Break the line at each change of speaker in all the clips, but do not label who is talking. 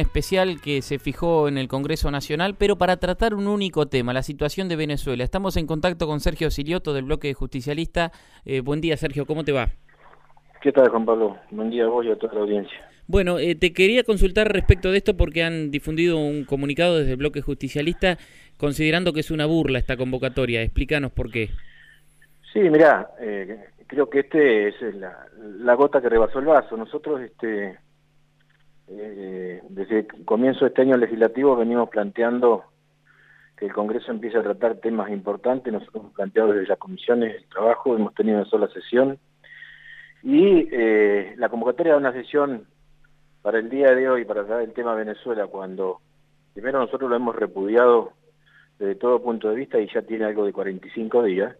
especial que se fijó en el Congreso Nacional, pero para tratar un único tema, la situación de Venezuela. Estamos en contacto con Sergio Silioto del bloque justicialista. Eh, buen día, Sergio, ¿cómo te va?
¿Qué tal, Juan Pablo? Buen día a vos y a toda la audiencia.
Bueno, eh, te quería consultar respecto de esto porque han difundido un comunicado desde el bloque justicialista considerando que es una burla esta convocatoria. Explícanos por qué.
Sí, mirá, eh, creo que este es la, gota que rebasó el vaso. Nosotros, este, eh, desde el comienzo de este año legislativo venimos planteando que el Congreso empiece a tratar temas importantes. Nosotros hemos planteado desde las comisiones de trabajo, hemos tenido una sola sesión. Y eh, la convocatoria de una sesión para el día de hoy, para hablar del tema Venezuela, cuando primero nosotros lo hemos repudiado desde todo punto de vista y ya tiene algo de 45 días,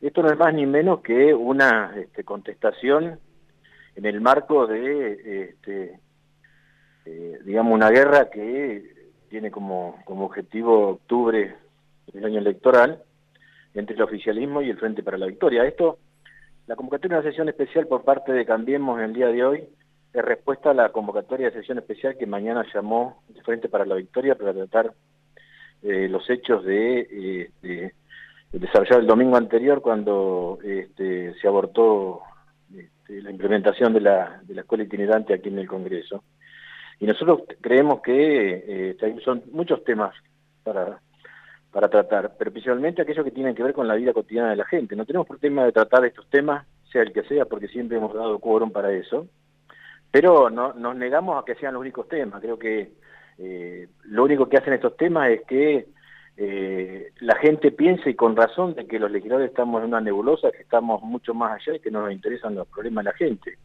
esto no es más ni menos que una este, contestación en el marco de, este, eh, digamos, una guerra que tiene como, como objetivo octubre del año electoral entre el oficialismo y el Frente para la Victoria. Esto, la convocatoria de una sesión especial por parte de Cambiemos en el día de hoy es respuesta a la convocatoria de sesión especial que mañana llamó el Frente para la Victoria para tratar eh, los hechos de, de desarrollado el domingo anterior cuando este, se abortó este, la implementación de la, de la escuela itinerante aquí en el Congreso. Y nosotros creemos que eh, son muchos temas para, para tratar, pero principalmente aquellos que tienen que ver con la vida cotidiana de la gente. No tenemos problema de tratar estos temas, sea el que sea, porque siempre hemos dado quórum para eso, pero no, nos negamos a que sean los únicos temas. Creo que eh, lo único que hacen estos temas es que eh, la gente piensa y con razón de que los legisladores estamos en una nebulosa, que estamos mucho más allá y que no nos interesan los problemas de la gente.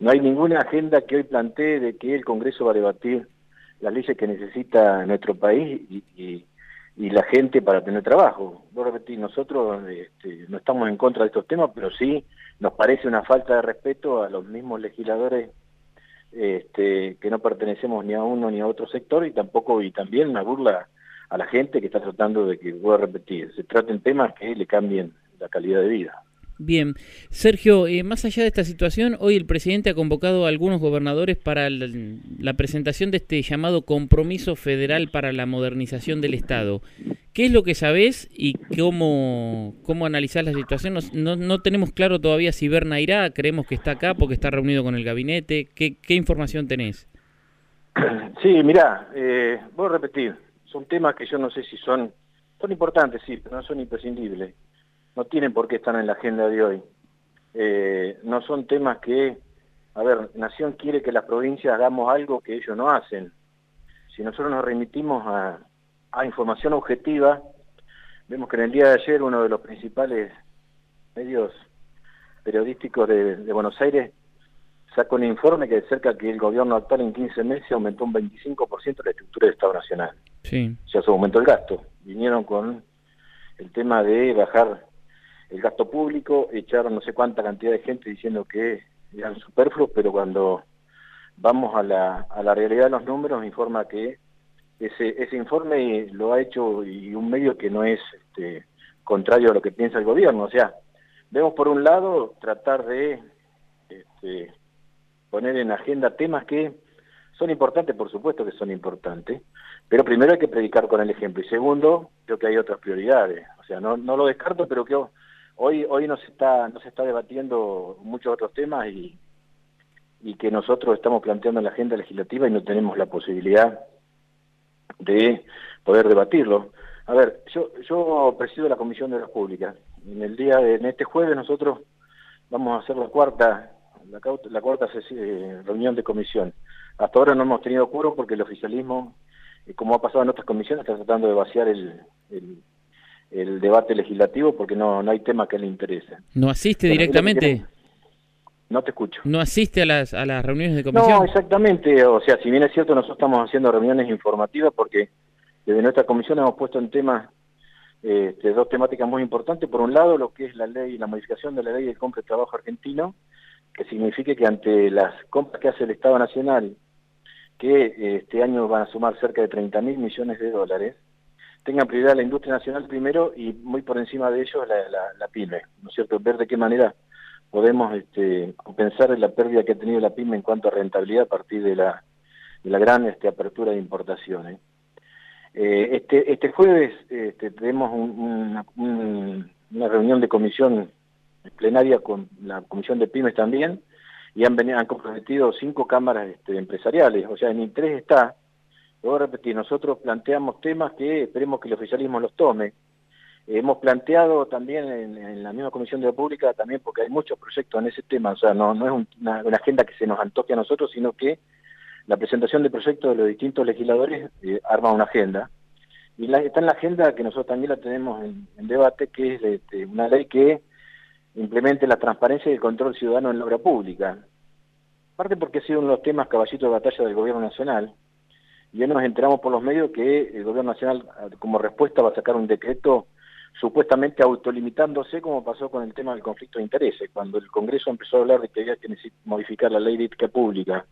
No hay ninguna agenda que hoy plantee de que el Congreso va a debatir las leyes que necesita nuestro país y, la gente para tener trabajo. Vos repetís, nosotros este, no estamos en contra de estos temas, pero sí nos parece una falta de respeto a los mismos legisladores este, que no pertenecemos ni a uno ni a otro sector y tampoco y también una burla a la gente que está tratando de que, voy a repetir, se traten temas que le cambien la calidad de vida.
Bien, Sergio, eh, más allá de esta situación, hoy el presidente ha convocado a algunos gobernadores para la, presentación de este llamado compromiso federal para la modernización del Estado. ¿Qué es lo que sabés y cómo, cómo analizás la situación? No, no, tenemos claro todavía si Berna irá, creemos que está acá porque está reunido con el gabinete. ¿Qué, qué información tenés?
Sí, mirá, eh, voy a repetir son temas que yo no sé si son, son importantes, sí, pero no son imprescindibles. No tienen por qué estar en la agenda de hoy. Eh, no son temas que, a ver, Nación quiere que las provincias hagamos algo que ellos no hacen. Si nosotros nos remitimos a, información objetiva, vemos que en el día de ayer uno de los principales medios periodísticos de Buenos Aires sacó un informe que cerca que el gobierno actual en 15 meses aumentó un 25% la estructura del Estado Nacional. Sí. Ya se aumentó el gasto. Vinieron con el tema de bajar el gasto público, echaron no sé cuánta cantidad de gente diciendo que eran superfluos, pero cuando vamos a la, a la realidad de los números, informa que ese, ese informe lo ha hecho y un medio que no es este, contrario a lo que piensa el gobierno. O sea, vemos por un lado tratar de este, poner en agenda temas que son importantes, por supuesto que son importantes, pero primero hay que predicar con el ejemplo y segundo, creo que hay otras prioridades. O sea, no, no lo descarto, pero que hoy hoy no se está no se está debatiendo muchos otros temas y, y que nosotros estamos planteando la agenda legislativa y no tenemos la posibilidad de poder debatirlo. A ver, yo yo presido la Comisión de las Públicas. En el día de, en este jueves nosotros vamos a hacer la cuarta la, cuarta eh, reunión de comisión. Hasta ahora no hemos tenido curo porque el oficialismo, eh, como ha pasado en otras comisiones, está tratando de vaciar el, el, debate legislativo porque no, no hay tema que le interese.
¿No asiste directamente?
No te escucho.
¿No asiste a las, a las reuniones de comisión?
No, exactamente. O sea, si bien es cierto, nosotros estamos haciendo reuniones informativas porque desde nuestra comisión hemos puesto en tema este, dos temáticas muy importantes. Por un lado, lo que es la ley, la modificación de la ley del compra de trabajo argentino, que signifique que ante las compras que hace el Estado Nacional, que este año van a sumar cerca de 30 mil millones de dólares, tengan prioridad la industria nacional primero y muy por encima de ellos la, pyme, ¿no es cierto? Ver de qué manera podemos este, compensar la pérdida que ha tenido la pyme en cuanto a rentabilidad a partir de la, la gran este, apertura de importaciones. Eh, este, este jueves este, tenemos una reunión de comisión plenaria con la comisión de pymes también, y han, venido, han comprometido cinco cámaras este, empresariales, o sea, en interés está, a repetir, nosotros planteamos temas que esperemos que el oficialismo los tome, hemos planteado también en, la misma Comisión de la Pública, también porque hay muchos proyectos en ese tema, o sea, no, no es una, agenda que se nos antoque a nosotros, sino que la presentación de proyectos de los distintos legisladores eh, arma una agenda. Y la, está en la agenda que nosotros también la tenemos en, debate, que es este, una ley que implemente la transparencia y el control ciudadano en la obra pública. Aparte porque ha sido uno de los temas caballitos de batalla del gobierno nacional. Y ya nos enteramos por los medios que el gobierno nacional como respuesta va a sacar un decreto supuestamente autolimitándose como pasó con el tema del conflicto de intereses, cuando el Congreso empezó a hablar de que había que modificar la ley de ética pública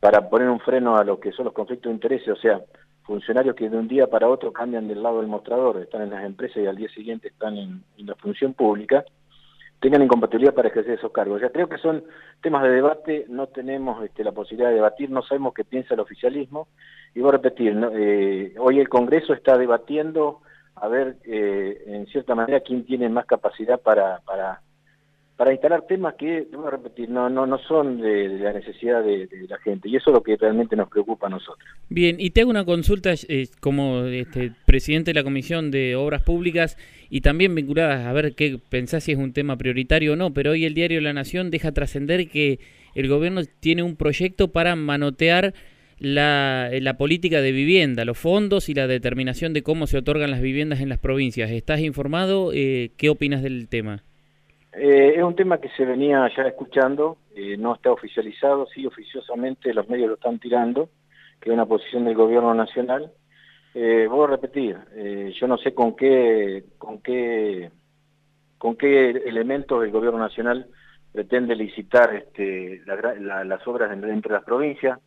para poner un freno a lo que son los conflictos de intereses, o sea, funcionarios que de un día para otro cambian del lado del mostrador, están en las empresas y al día siguiente están en, la función pública, tengan incompatibilidad para ejercer esos cargos. Ya creo que son temas de debate, no tenemos este, la posibilidad de debatir, no sabemos qué piensa el oficialismo, y voy a repetir, eh, hoy el Congreso está debatiendo a ver eh, en cierta manera quién tiene más capacidad para, para instalar temas que, voy a repetir, no, no, no son de, la necesidad de, la gente y eso es lo que realmente nos preocupa a nosotros.
Bien, y te hago una consulta eh, como este, presidente de la Comisión de Obras Públicas y también vinculadas a ver qué pensás si es un tema prioritario o no, pero hoy el diario La Nación deja trascender que el gobierno tiene un proyecto para manotear la, la, política de vivienda, los fondos y la determinación de cómo se otorgan las viviendas en las provincias. ¿Estás informado? Eh, ¿Qué opinas del tema?
Eh, es un tema que se venía ya escuchando, no está oficializado, sí oficiosamente los medios lo están tirando, que es una posición del gobierno nacional. voy a repetir, yo no sé con qué, con qué, con qué elementos el gobierno nacional pretende licitar este, las obras entre las provincias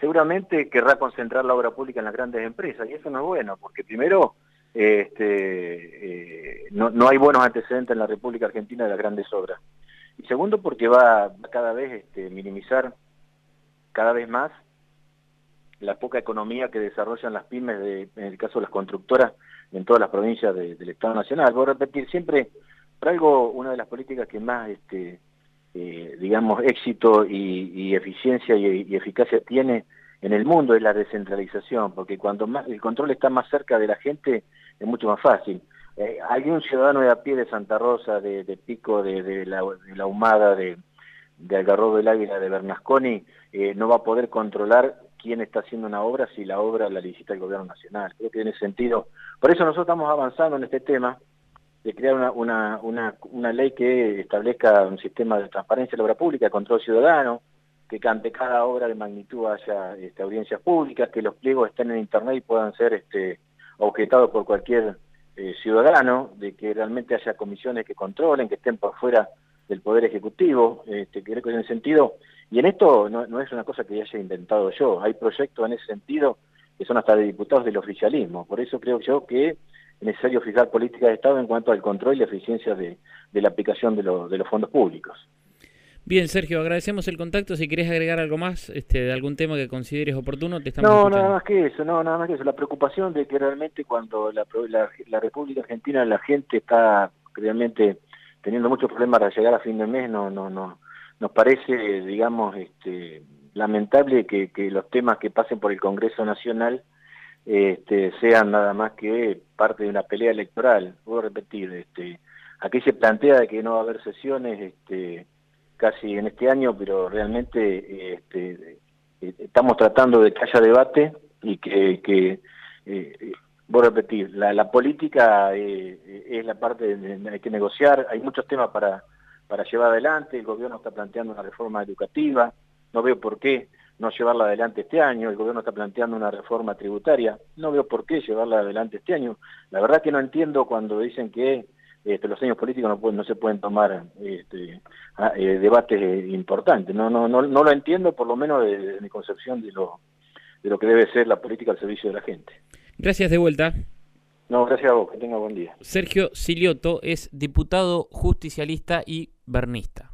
seguramente querrá concentrar la obra pública en las grandes empresas, y eso no es bueno, porque primero este, eh, no, no, hay buenos antecedentes en la República Argentina de las grandes obras. Y segundo, porque va, cada vez este, minimizar cada vez más la poca economía que desarrollan las pymes, de, en el caso de las constructoras, en todas las provincias del Estado Nacional. Voy a repetir, siempre traigo una de las políticas que más este, eh, digamos, éxito y, eficiencia y, eficacia tiene en el mundo es la descentralización, porque cuando más, el control está más cerca de la gente es mucho más fácil. Eh, algún ciudadano de a pie de Santa Rosa, de, Pico, de, la, Humada, de, Algarrobo del Águila, de Bernasconi, eh, no va a poder controlar quién está haciendo una obra si la obra la licita el gobierno nacional. Creo que en ese sentido, por eso nosotros estamos avanzando en este tema, de crear una, una, una, una, ley que establezca un sistema de transparencia de la obra pública, control ciudadano, que ante cada obra de magnitud haya este, audiencias públicas, que los pliegos estén en internet y puedan ser este, objetados por cualquier eh, ciudadano, de que realmente haya comisiones que controlen, que estén por fuera del Poder Ejecutivo, este, que en ese sentido, y en esto no, es una cosa que haya inventado yo, hay proyectos en ese sentido que son hasta de diputados del oficialismo, por eso creo yo que es necesario fijar políticas de Estado en cuanto al control y la eficiencia de, la aplicación de, de, los fondos públicos.
Bien, Sergio, agradecemos el contacto. Si querés agregar algo más este, de algún tema que consideres oportuno, te estamos
No, nada más que eso, no, nada más que eso. La preocupación de que realmente cuando la, la, República Argentina la gente está realmente teniendo muchos problemas para llegar a fin de mes, no, no, no, nos parece, digamos, este, lamentable que, que los temas que pasen por el Congreso Nacional este, sean nada más que parte de una pelea electoral. Puedo repetir, este, aquí se plantea de que no va a haber sesiones este, casi en este año, pero realmente este, eh, estamos tratando de que haya debate y que, eh, voy a repetir, la, política eh, es la parte de, hay que negociar, hay muchos temas para, para llevar adelante, el gobierno está planteando una reforma educativa, no veo por qué no llevarla adelante este año, el gobierno está planteando una reforma tributaria, no veo por qué llevarla adelante este año. La verdad que no entiendo cuando dicen que este, los años políticos no, no se pueden tomar este, eh, debates importantes. No, no, no, no lo entiendo, por lo menos desde mi concepción de lo, de lo que debe ser la política al servicio de la gente.
Gracias de vuelta.
No, gracias a vos, que tenga buen día.
Sergio Silioto es diputado justicialista y bernista.